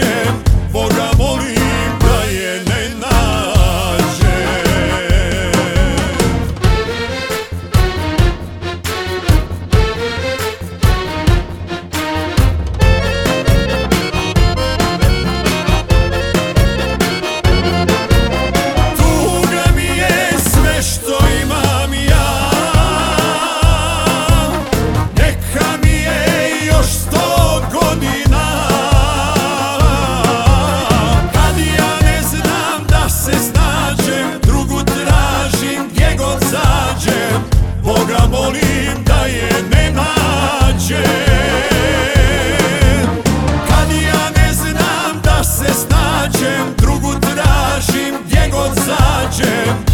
watching. plaćem, drugu tražim gdje god sađem